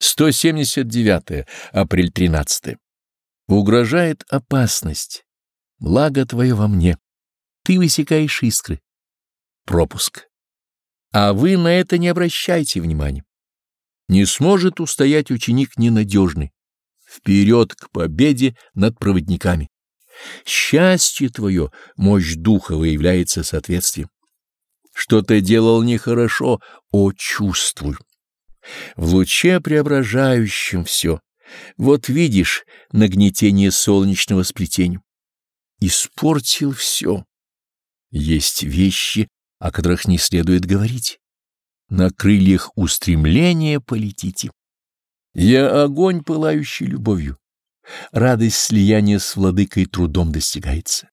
179. Апрель 13. Угрожает опасность. Благо твое во мне. Ты высекаешь искры. Пропуск. А вы на это не обращайте внимания. Не сможет устоять ученик ненадежный. Вперед к победе над проводниками. Счастье твое, мощь духа выявляется соответствием. Что ты делал нехорошо, о, чувствуй. В луче преображающем все. Вот видишь нагнетение солнечного сплетения. Испортил все. Есть вещи, о которых не следует говорить. На крыльях устремления полетите. Я огонь, пылающий любовью. Радость слияния с владыкой трудом достигается.